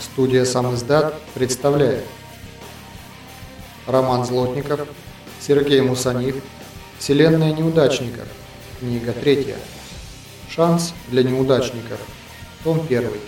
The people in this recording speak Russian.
Студия «Сам издат» представляет Роман Злотников, Сергей Мусанив, Вселенная неудачников, книга третья. Шанс для неудачников, том первый.